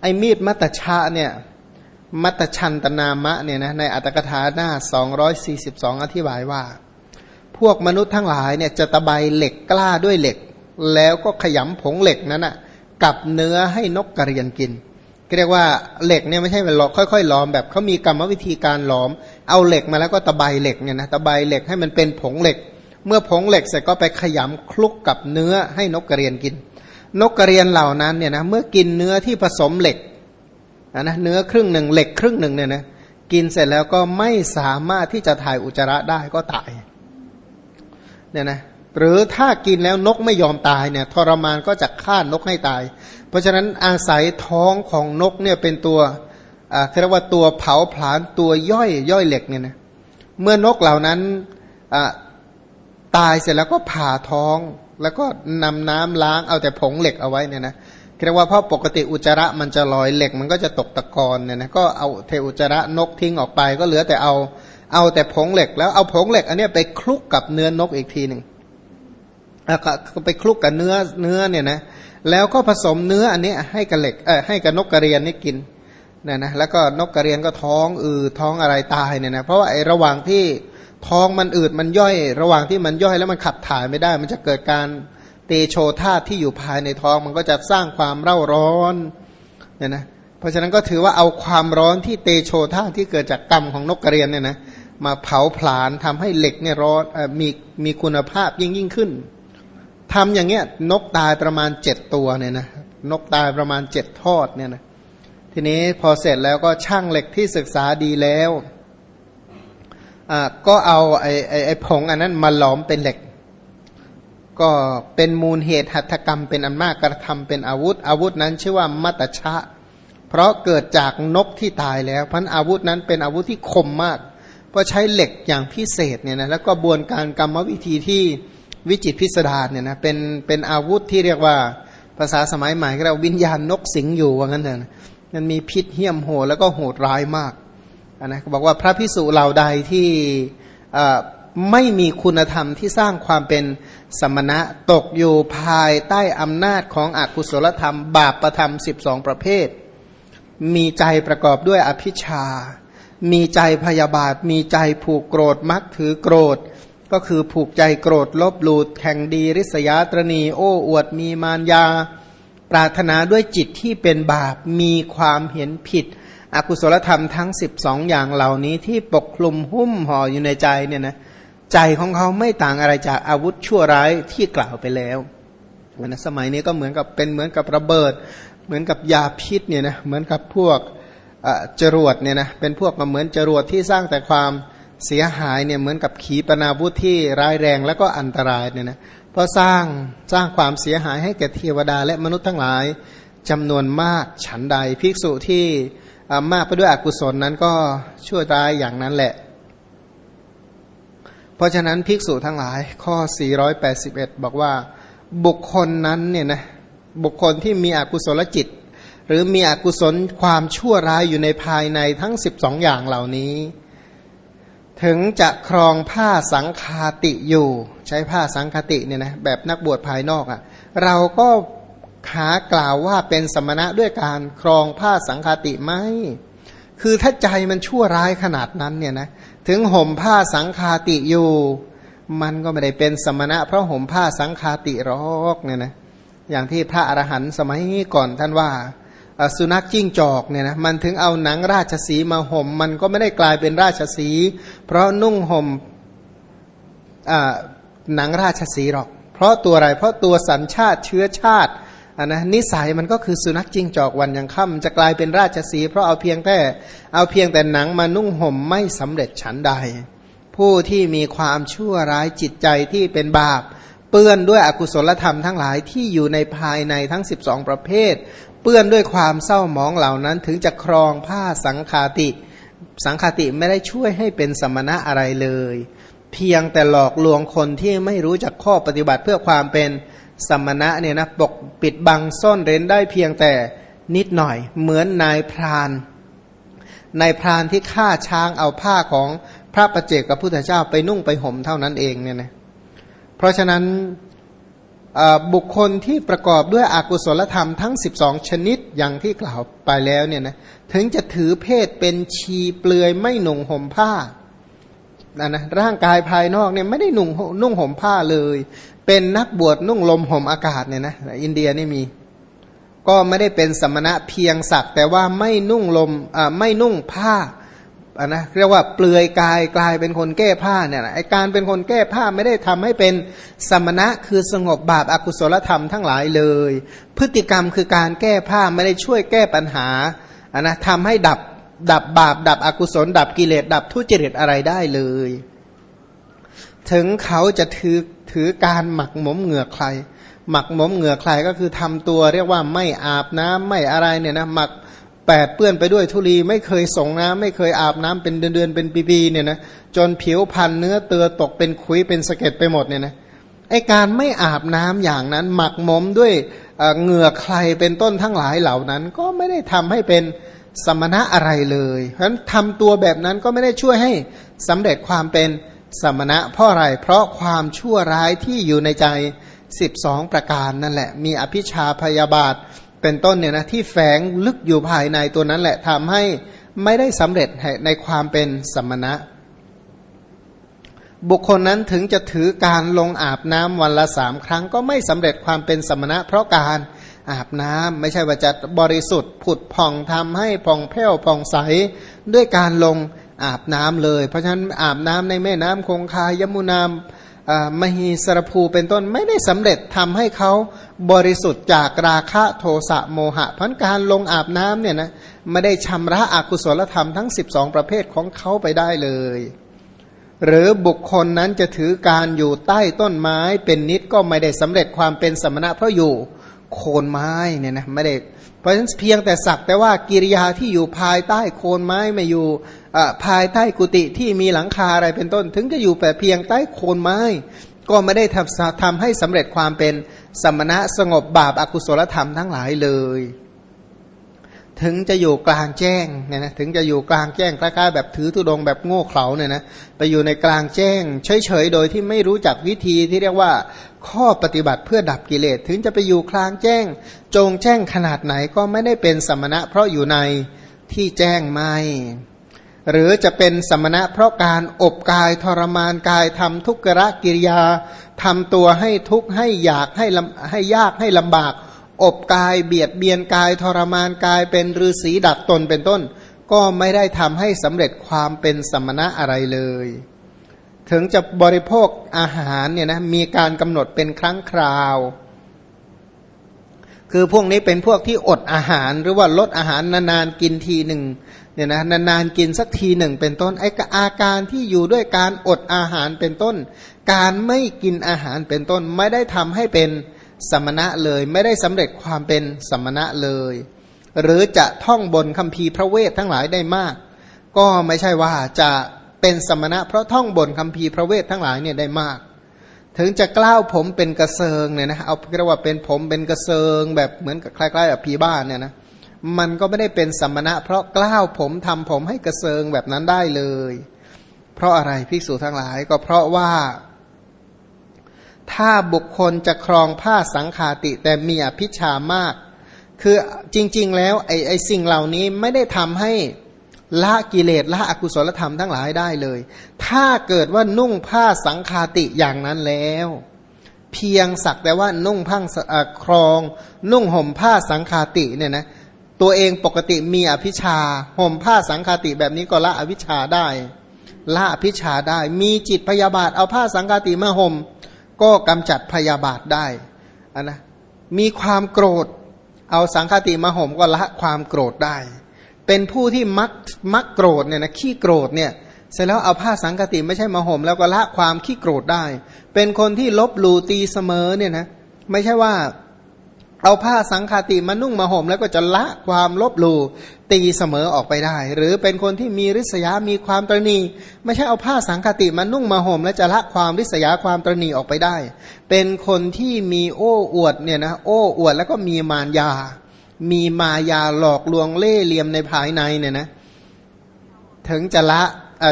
ไอ้มีดมัตชะเนี่ยมัตชันตนามะเนี่ยนะในอัตถกถาหน้า 242 อธิบายว่า พวกมนุษย์ทั้งหลายเนี่ยจะตะไบเหล็กกล้าด้วยเหล็ก แล้วก็ขยำผงเหล็กนั้นอะกับเนื้อให้นกกระเรียนกินเรียกว่าเหล็กเนี่ยไม่ใช่เป็นหลอกค่อยๆล้อมแบบเขามีกรรมวิธีการล้อม เอาเหล็กมาแล้วก็ตะไบเหล็กเนี่ยนะตะไบเหล็กให้มันเป็นผงเหล็ก เมื่อผงเหล็กเสร็จก็ไปขยำคลุกกับเนื้อให้นกกระเรียนกิน นกกระเรียนเหล่านั้นเนี่ยนะเมื่อกินเนื้อที่ผสมเหล็กนะเนื้อครึ่งหนึ่งเหล็กครึ่งหนึ่งเนี่ยนะกินเสร็จแล้วก็ไม่สามารถที่จะถ่ายอุจจาระได้ก็ตายเนี่ยนะหรือถ้ากินแล้วนกไม่ยอมตายเนี่ยทรมานก็จะฆ่านกให้ตาย เพราะฉะนั้นอาศัยท้องของนกเนี่ยเป็นตัวอ่าเรียกว่าตัวเผาผลาญตัวย่อยย่อยเหล็กเนี่ยนะเมื่อนกเหล่านั้นอ่าตายเสร็จแล้วก็ผ่าท้อง แล้วก็นำน้ำล้างเอาแต่ผงเหล็กเอาไว้เนี่ยนะเรียกว่าเพราะปกติอุจจาระมันจะลอยเหล็กมันก็จะตกตะกอนเนี่ยนะก็เอาเทอุจจาระนกทิ้งออกไป ก็เหลือแต่เอาเอาแต่ผงเหล็ก แล้วเอาผงเหล็ก อันนี้ไปคลุกกับเนื้อนกอีกทีหนึ่งก็ไปคลุกกับเนื้อเนื้อเนี่ยนะแล้วก็ผสมเนื้ออันนี้ให้กับเหล็กเออให้กับนกกระเรียนนี่กินเนี่ยนะแล้วก็นกกระเรียนก็ท้องอืดท้องอะไรตายเนี่ยนะเพราะว่าไอ้ระหว่างที่ ท้องมันอืดมันย่อย ระหว่างที่มันย่อยแล้วมันขับถ่ายไม่ได้ มันจะเกิดการเตโชธาตุที่อยู่ภายในท้องมันก็จะสร้างความเร่าร้อนเนี่ยนะเพราะฉะนั้นก็ถือว่าเอาความร้อนที่เตโชธาตุที่เกิดจากกรรมของนกกระเรียนเนี่ยนะมาเผาผลาญทำให้เหล็กเนี่ยร้อนมีมีคุณภาพยิ่งยิ่งขึ้นทำอย่างเงี้ยนกตายประมาณเจ็ดตัวเนี่ยนะนกตายประมาณเจ็ดทอดเนี่ยนะทีนี้พอเสร็จแล้วก็ช่างเหล็กที่ศึกษาดีแล้ว ก็เอาไอ้ไอ้ไอ้ผงอันนั้นมาหลอมเป็นเหล็ก ก็เป็นมูลเหตุหัตถกรรมเป็นอันมากกระทำเป็นอาวุธ อาวุธนั้นชื่อว่ามัตชะ เพราะเกิดจากนกที่ตายแล้วพันอาวุธนั้นเป็นอาวุธที่คมมาก เพราะใช้เหล็กอย่างพิเศษเนี่ยนะแล้วก็บวนการกรรมวิธีที่วิจิตพิสดารเนี่ยนะเป็นเป็นอาวุธที่เรียกว่าภาษาสมัยใหม่เราวิญญาณนกสิงอยู่ว่างั้นเถอะมันมีพิษเหี้ยมโหดแล้วก็โหดร้ายมาก นะบอกว่าพระพิสุเหล่าใดที่ไม่มีคุณธรรมที่สร้างความเป็นสมณะตกอยู่ภายใต้อำนาจของอกุศลธรรม บาปประธรรม 12 ประเภท มีใจประกอบด้วยอภิชา มีใจพยาบาท มีใจผูกโกรธมักถือโกรธ ก็คือผูกใจโกรธลบหลูดแข่งดีริษยาตรณี โอ้อวดมีมารยา ปรารถนาด้วยจิตที่เป็นบาปมีความเห็นผิด อกุศลธรรมทั้ง 12 อย่างเหล่านี้ที่ปกคลุมหุ้มห่ออยู่ในใจเนี่ยนะใจของเขาไม่ต่างอะไรจากอาวุธชั่วร้ายที่กล่าวไปแล้วนะสมัยนี้ก็เหมือนกับเป็นเหมือนกับระเบิด เหมือนกับยาพิษเนี่ยนะเหมือนกับพวกจรวดเนี่ยนะเป็นพวกมาเหมือนจรวดที่สร้างแต่ความเสียหายเนี่ยเหมือนกับขีปนาวุธที่ร้ายแรงและก็อันตรายเนี่ยนะเพราะสร้างสร้างความเสียหายให้แก่เทวดาและมนุษย์ทั้งหลายจำนวนมากฉันใดภิกษุที่ มากไปด้วยอกุศลนั้นก็ชั่วร้ายอย่างนั้นแหละ เพราะฉะนั้นภิกษุทั้งหลาย ข้อ 481 บอกว่า บุคคลนั้นเนี่ยนะบุคคลที่มีอกุศลจิต หรือมีอกุศลความชั่วร้ายอยู่ในภายในทั้ง 12 อย่างเหล่านี้ ถึงจะครองผ้าสังคาติอยู่ ใช้ผ้าสังคติเนี่ยนะแบบนักบวชภายนอกอะ่ะ เราก็ ขากล่าวว่าเป็นสมณะด้วยการครองผ้าสังคติไหมคือถ้าใจมันชั่วร้ายขนาดนั้นเนี่ยนะถึงห่มผ้าสังคาติอยู่ มันก็ไม่ได้เป็นสมณะเพราะห่มผ้าสังคาติรอกเนี่ยนะอย่างที่พระอรหันต์สมัยก่อนท่านว่าสุนัขจิ้งจอกเนี่ยนะมันถึงเอาหนังราชสีมาห่ม มันก็ไม่ได้กลายเป็นราชสี เพราะนุ่งห่มหนังราชสีหรอก เพราะตัวอะไรเพราะตัวสัญชาติเชื้อชาติ อันนะนิสัยมันก็คือสุนัขจิ้งจอกวันยังค่ำจะกลายเป็นราชสี เพราะเอาเพียงแต่เอาเพียงแต่หนังมานุ่งห่มไม่สำเร็จฉันใด ผู้ที่มีความชั่วร้ายจิตใจที่เป็นบาป เปื้อนด้วยอกุศลธรรมทั้งหลายที่อยู่ในภายในทั้ง 12 ประเภท เปื้อนด้วยความเศร้าหมองเหล่านั้นถึงจะครองผ้าสังคาติ สังคาติไม่ได้ช่วยให้เป็นสมณะอะไรเลย เพียงแต่หลอกลวงคนที่ไม่รู้จักข้อปฏิบัติเพื่อความเป็น สมณะเนี่ยนะปกปิดบังซ่อนเร้นได้เพียงแต่นิดหน่อย เหมือนนายพราน นายพรานที่ฆ่าช้างเอาผ้าของพระประเจกกับพุทธเจ้าไปนุ่งไปห่มเท่านั้นเองเนี่ยนะเพราะฉะนั้นบุคคลที่ประกอบด้วยอกุศลธรรมทั้ง 12 ชนิดอย่างที่กล่าวไปแล้วเนี่ยนะถึงจะถือเพศเป็นชีเปลือยไม่หนุ่งห่มผ้านะนะร่างกายภายนอกเนี่ยไม่ได้นุ่งนุ่งห่มผ้าเลย เป็นนักบวชนุ่งลมห่มอากาศเนี่ยนะอินเดียนี่มี ก็ไม่ได้เป็นสมณะเพียงศักแต่ว่าไม่นุ่งลมอ่าไม่นุ่งผ้าอ่านะเรียกว่าเปลือยกายกลายเป็นคนแก้ผ้าเนี่ยไอการเป็นคนแก้ผ้าไม่ได้ทำให้เป็นสมณะคือสงบบาปอากุศลธรรมทั้งหลายเลย พฤติกรรมคือการแก้ผ้าไม่ได้ช่วยแก้ปัญหาอ่านะทำให้ดับดับบาป ดับอกุศล ดับกิเลสดับทุจริตอะไรได้เลย ถึงเขาจะถือถือการหมักหมมเหงื่อใคร หมักหมมเหงื่อใครก็คือทำตัวเรียกว่าไม่อาบน้ำไม่อะไรเนี่ยนะหมักแปดเปื้อนไปด้วยทุลีไม่เคยส่งน้ำไม่เคยอาบน้ำเป็นเดือนๆเป็นปีๆเนี่ยนะจนผิวพันเนื้อเตือตกเป็นคุยเป็นสะเก็ดไปหมดเนี่ยนะไอการไม่อาบน้ำอย่างนั้น หมักหมมด้วยเหงื่อใครเป็นต้นทั้งหลายเหล่านั้น ก็ไม่ได้ทำให้เป็นสมณะอะไรเลย เพราะฉะนั้นทำตัวแบบนั้นก็ไม่ได้ช่วยให้สำเร็จความเป็น สมณะเพราะอะไร เพราะความชั่วร้ายที่อยู่ในใจ 12 ประการนั่นแหละ มีอภิชาพยาบาท เป็นต้นเนี่ยนะที่แฝงลึกอยู่ภายในตัวนั้นแหละทำให้ไม่ได้สำเร็จในความเป็นสมณะ บุคคลนั้นถึงจะถือการลงอาบน้ำวันละสามครั้ง ก็ไม่สำเร็จความเป็นสมณะ เพราะการอาบน้ำไม่ใช่ว่าจะบริสุทธิ์ผุดผ่องทำให้ผ่องแผ้วผ่องใสด้วยการลง อาบน้ำเลย เพราะฉะนั้นอาบน้ำในแม่น้ำคงคายมุนามมหีสรภูเป็นต้นไม่ได้สำเร็จทำให้เขาบริสุทธิ์จากราคะโทสะโมหะพันการลงอาบน้ำเนี่ยนะไม่ได้ชำระอกุศลธรรมทั้ง 12 ประเภทของเขาไปได้เลย หรือบุคคลนั้นจะถือการอยู่ใต้ต้นไม้เป็นนิดก็ไม่ได้สำเร็จความเป็นสมณะเพราะอยู่โคนไม้เนี่ยนะไม่ได้ ราะฉะนั้นเพียงแต่สักแต่ว่ากิริยาที่อยู่ภายใต้โคนไม้ไม่อยู่ภายใต้กุฏิที่มีหลังคาอะไรเป็นต้น ถึงจะอยู่แต่เพียงใต้โคนไม้ ก็ไม่ได้ทำทำให้สำเร็จความเป็นสมณะสงบบาปอากุศลธรรมทั้งหลายเลย ถึงจะอยู่กลางแจ้งเนี่ยนะถึงจะอยู่กลางแจ้งคล้ายๆแบบถือธุดงแบบโง่เขลาเนี่ยนะไปอยู่ในกลางแจ้ง เฉยๆโดยที่ไม่รู้จักวิธีที่เรียกว่า ข้อปฏิบัติเพื่อดับกิเลส ถึงจะไปอยู่กลางแจ้ง จงแจ้งขนาดไหนก็ไม่ได้เป็นสมณะ เพราะอยู่ในที่แจ้งไม่หรือจะเป็นสมณะเพราะการอบกายทรมานกายทำทุกขะกิริยาทำตัวให้ทุกข์ให้อยากให้ให้ยากให้ลำบาก อบกายเบียดเบียนกายทรมานกายเป็นฤาษีดัดตนเป็นต้น ก็ไม่ได้ทำให้สำเร็จความเป็นสมณะอะไรเลย ถึงจะบริโภคอาหารเนี่ยนะมีการกำหนดเป็นครั้งคราว คือพวกนี้เป็นพวกที่อดอาหารหรือว่าลดอาหารนานๆกินทีหนึ่งเนี่ยนะนานๆกินสักทีหนึ่งเป็นต้นไอ้อาการที่อยู่ด้วยการอดอาหารเป็นต้น การไม่กินอาหารเป็นต้น ไม่ได้ทำให้เป็น สมณะเลยไม่ได้สำเร็จความเป็นสมณะเลย หรือจะท่องบนคำพีพระเวททั้งหลายได้มาก ก็ไม่ใช่ว่าจะเป็นสมณะเพราะท่องบนคำพีพระเวททั้งหลายเนี่ยได้มาก ถึงจะกล้าวผมเป็นกระเซิงเนี่ยนะเอาเรียกว่าเป็นผมเป็นกระเซิง แบบเหมือนกับคล้ายๆกับผีบ้านเนี่ยนะมันก็ไม่ได้เป็นสมณะ เพราะกล้าวผมทำผมให้กระเซิงแบบนั้นได้เลย เพราะอะไรภิกษุทั้งหลายก็เพราะว่า ถ้าบุคคลจะครองผ้าสังขาติแต่มีอภิชามาก คือจริง ๆ แล้วไอ้ไอสิ่งเหล่านี้ไม่ได้ทำให้ละกิเลสละอกุศลธรรมทั้งหลายได้เลย ถ้าเกิดว่านุ่งผ้าสังขาติอย่างนั้นแล้ว เพียงสักแต่ว่านุ่งผ้าครอง นุ่งห่มผ้าสังขาติเนี่ยนะตัวเองปกติมีอภิชาห่มผ้าสังขาติแบบนี้ก็ละอภิชาได้ ละอภิชาได้ มีจิตพยาบาทเอาผ้าสังฆาติมาห่ม ก็กำจัดพยาบาทได้นนะมีความโกรธ เอาสังคติมาห่มก็ละความโกรธได้ เป็นผู้ที่มักมักโกรธเนี่ยนะขี้โกรธเนี่ยเสร็จแล้วเอาผ้าสังคติไม่ใช่มาห่มแล้วก็ละความขี้โกรธได้ เป็นคนที่ลบหลู่ตีเสมอเนี่ยนะไม่ใช่ว่า เอาผ้าสังคติมานุ่งมาห่มแล้วก็จะละความลบหลู่ตีเสมอออกไปได้ หรือเป็นคนที่มีริษยา มีความตรณี ไม่ใช่เอาผ้าสังคติมานุ่งมาห่ม แล้วจะละความริษยาความตรณีออกไปได้ เป็นคนที่มีโอ้อวดเนี่ยนะโอ้อวดแล้วก็มีมารยา มีมายาหลอกลวงเล่เหลี่ยมในภายในเนี่ยนะถึงจะละ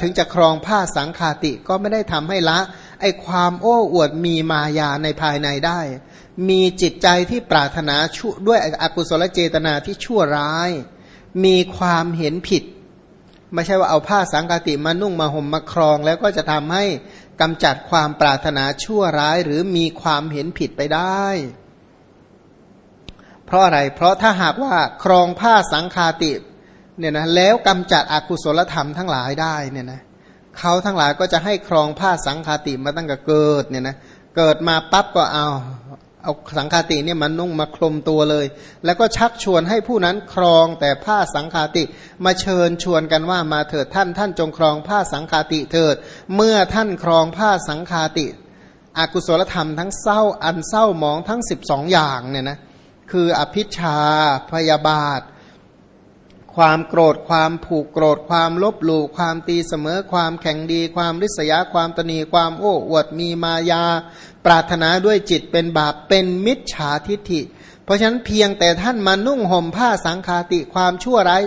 ถึงจะครองผ้าสังคาติก็ไม่ได้ทำให้ละไอความโอ้อวดมีมายาในภายในได้ มีจิตใจที่ปรารถนาชั่วด้วยอกุศลเจตนาที่ชั่วร้าย มีความเห็นผิด ไม่ใช่ว่าเอาผ้าสังกติมานุ่งมาห่มมาครอง แล้วก็จะทำให้กำจัดความปรารถนาชั่วร้าย หรือมีความเห็นผิดไปได้ เพราะอะไร เพราะถ้าหากว่าครองผ้าสังคาติเนี่ยนะแล้วกำจัดอกุศลธรรมทั้งหลายได้เนี่ยนะเขาทั้งหลายก็จะให้ครองผ้าสังคาติมาตั้งแต่เกิดเนี่ยนะเกิดมาปั๊บก็เอา เอาสังคาติเนี่ยมันนุ่งมาคลุมตัวเลย แล้วก็ชักชวนให้ผู้นั้นครองแต่ผ้าสังคาติ มาเชิญชวนกันว่ามาเถิดท่านท่านจงครองผ้าสังคาติเถิด เมื่อท่านครองผ้าสังคาติอากุศลธรรมทั้งเศร้าอันเศร้ามองทั้ง 12 อย่างเนี่ยนะคืออภิชาพยาบาท ความโกรธความผูกโกรธความลบหลู่ความตีเสมอความแข็งดี ความริษยาความตนีความโอ้อวดมีมายา ปรารถนาด้วยจิตเป็นบาปเป็นมิจฉาทิฐิ เพราะฉะนั้นเพียงแต่ท่านมานุ่งห่มผ้าสังคาติความชั่วร้าย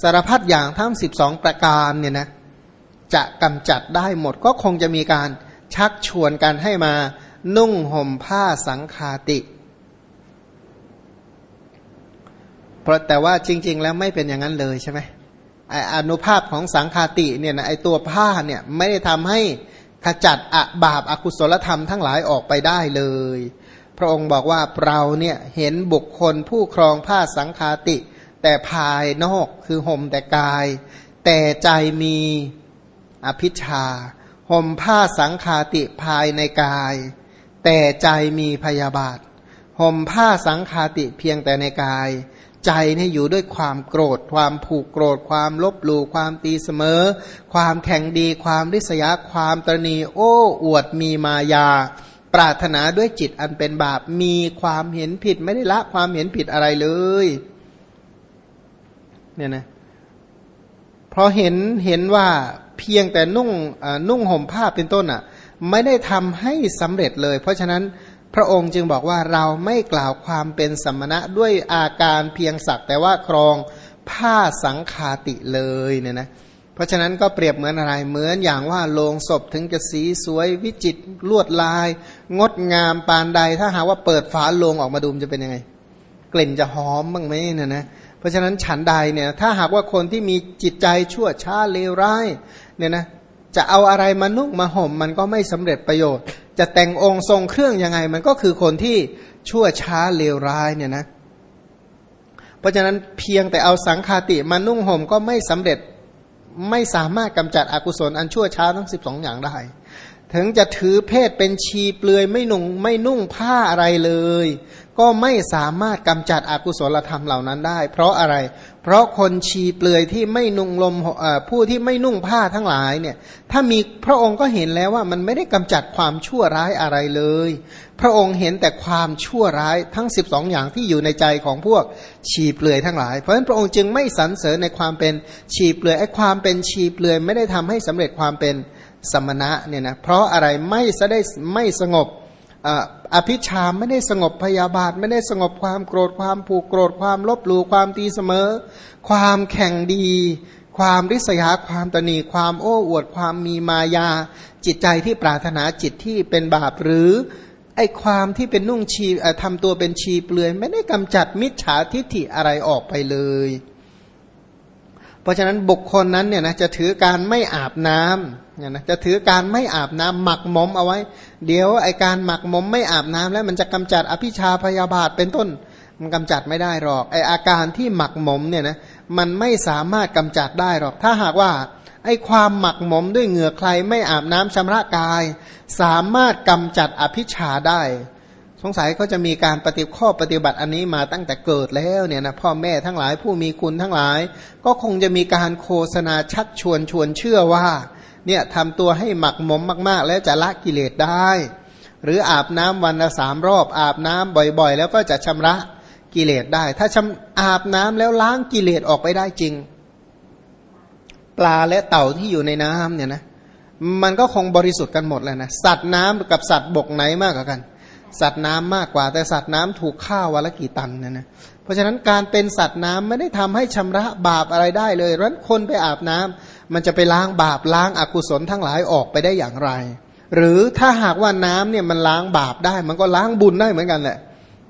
สารพัดอย่างทั้ง 12 ประการเนี่ยนะจะกำจัดได้หมดก็คงจะมีการชักชวนกันให้มานุ่งห่มผ้าสังคาติ เพราะแต่ว่าจริง ๆ แล้วไม่เป็นอย่างนั้นเลยใช่ไหมไออนุภาพของสังคาติเนี่ยนะไอตัวผ้าเนี่ยไม่ได้ทำให้ขจัดอบาปอากุศลธรรมทั้งหลายออกไปได้เลย พระองค์บอกว่าเราเนี่ยเห็นบุคคลผู้ครองผ้าสังคาติ แต่ภายนอกคือห่มแต่กาย แต่ใจมีอภิชาห่มผ้าสังคาติภายในกาย แต่ใจมีพยาบาทห่มผ้าสังคาติเพียงแต่ในกาย ใจเนี่ยอยู่ด้วยความโกรธ ความผูกโกรธ ความลบหลู่ความตีเสมอ ความแข่งดี ความริษยา ความตรณี โอ้ อวดมีมายา ปรารถนาด้วยจิตอันเป็นบาป มีความเห็นผิดไม่ได้ละความเห็นผิดอะไรเลย เนี่ยนะเพราะเห็นเห็นว่าเพียงแต่นุ่งนุ่งห่มผ้าเป็นต้นอะ ไม่ได้ทำให้สำเร็จเลย เพราะฉะนั้น พระองค์จึงบอกว่าเราไม่กล่าวความเป็นสมณะด้วยอาการเพียงสักแต่ว่าครองผ้าสังคาติเลยเนี่ยนะเพราะฉะนั้นก็เปรียบเหมือนอะไรเหมือนอย่างว่าโลงศพถึงจะสีสวยวิจิตรลวดลาย งดงามปานใด ถ้าหาว่าเปิดฝาโลงออกมาดูมจะเป็นยังไง กลิ่นจะหอมบ้างไหมเนี่ยนะเพราะฉะนั้นฉันใดเนี่ยถ้าหากว่าคนที่มีจิตใจชั่วช้าเลวร้ายเนี่ยนะ จะเอาอะไรมานุ่งมาห่มมันก็ไม่สำเร็จประโยชน์ จะแต่งองค์ทรงเครื่องยังไง มันก็คือคนที่ชั่วช้าเลวร้ายเนี่ยนะ เพราะฉะนั้นเพียงแต่เอาสังคาติมานุ่งห่มก็ไม่สำเร็จไม่สามารถกำจัดอกุศลอันชั่วช้าทั้งสิบสองอย่างได้ ถึงจะถือเพศเป็นชีเปลือยไม่นุ่งไม่นุ่งผ้าอะไรเลย ก็ไม่สามารถกำจัดอกุศลธรรมเหล่านั้นได้ เพราะอะไร เพราะคนชีเปลือยที่ไม่นุ่งลมผู้ที่ไม่นุ่งผ้าทั้งหลายเนี่ยถ้ามีพระองค์ก็เห็นแล้วว่ามันไม่ได้กำจัดความชั่วร้ายอะไรเลย พระองค์เห็นแต่ความชั่วร้ายทั้ง 12 อย่างที่อยู่ในใจของพวกชีเปลือยทั้งหลาย เพราะฉะนั้นพระองค์จึงไม่สรรเสริญในความเป็นชีเปลือยไอ้ความเป็นชีเปลือยไม่ได้ทำให้สำเร็จความเป็น สมณะเนี่ยนะเพราะอะไรไม่ได้ไม่สงบอภิชามไม่ได้สงบพยาบาท ไม่ได้สงบความโกรธความผูกโกรธความลบหลู่ความตีเสมอ ความแข่งดี ความริษยาความตนีความโอ้อวดความมีมายา จิตใจที่ปรารถนาจิตที่เป็นบาปหรือไอความที่เป็นนุ่งชีทำตัวเป็นชีเปลือย ไม่ได้กำจัดมิจฉาทิฏฐิอะไรออกไปเลย ราะฉะนั้นบุคคลนั้นเนี่ยนะจะถือการไม่อาบน้ำเนี่ยนะจะถือการไม่อาบน้ำหมักหมมเอาไว้ เดี๋ยวไอการหมักหมมไม่อาบน้ำแล้วมันจะกำจัดอภิชาพยาบาทเป็นต้น มันกำจัดไม่ได้หรอกไออาการที่หมักหมมเนี่ยนะมันไม่สามารถกำจัดได้หรอก ถ้าหากว่าไอความหมักหมมด้วยเหงื่อใครไม่อาบน้ำชำระกาย สามารถกำจัดอภิชาได้ สงสัยก็จะมีการปฏิข้อปฏิบัติอันนี้มาตั้งแต่เกิดแล้วเนี่ยนะพ่อแม่ทั้งหลายผู้มีคุณทั้งหลาย ก็คงจะมีการโฆษณาชักชวนชวนเชื่อว่าเนี่ยทำตัวให้หมักหมมมาก ๆ แล้วจะละกิเลสได้ หรืออาบน้ำวันละสามรอบ อาบน้ำบ่อยๆ แล้วก็จะชำระกิเลสได้ ถ้าชำอาบน้ำแล้วล้างกิเลสออกไปได้จริง ปลาและเต่าที่อยู่ในน้ำเนี่ยนะมันก็คงบริสุทธิ์กันหมดแล้วนะสัตว์น้ำกับสัตว์บกไหนมากกว่ากัน สัตว์น้ำมากกว่า แต่สัตว์น้ำถูกฆ่าวันละกี่ตันนะนะเพราะฉะนั้นการเป็นสัตว์น้ำไม่ได้ทำให้ชำระบาปอะไรได้เลยรั้นคนไปอาบน้ำมันจะไปล้างบาปล้างอากุศลทั้งหลายออกไปได้อย่างไร หรือถ้าหากว่าน้ำเนี่ยมันล้างบาปได้ มันก็ล้างบุญได้เหมือนกันแหละ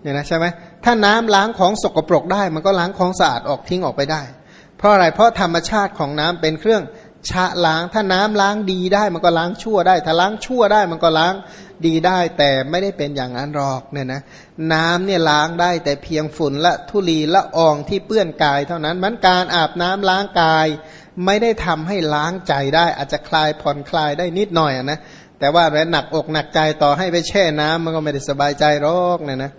เนี่ยนะใช่ไหมถ้าน้ำล้างของสกปรกได้ มันก็ล้างของสะอาดออกทิ้งออกไปได้ เพราะอะไรเพราะธรรมชาติของน้ำเป็นเครื่อง ชะล้างถ้าน้ำล้างดีได้มันก็ล้างชั่วได้ ถ้าล้างชั่วได้มันก็ล้างดีได้ แต่ไม่ได้เป็นอย่างนั้นหรอกเนี่ยนะน้ำเนี่ยล้างได้แต่เพียงฝุ่นละทุลีละอองที่เปื้อนกายเท่านั้นมันการอาบน้ำล้างกาย ไม่ได้ทำให้ล้างใจได้ อาจจะคลายผ่อนคลายได้นิดหน่อยนะแต่ว่าแรงหนักอกหนักใจต่อให้ไปแช่น้ำมันก็ไม่ได้สบายใจหรอกเนี่ยนะ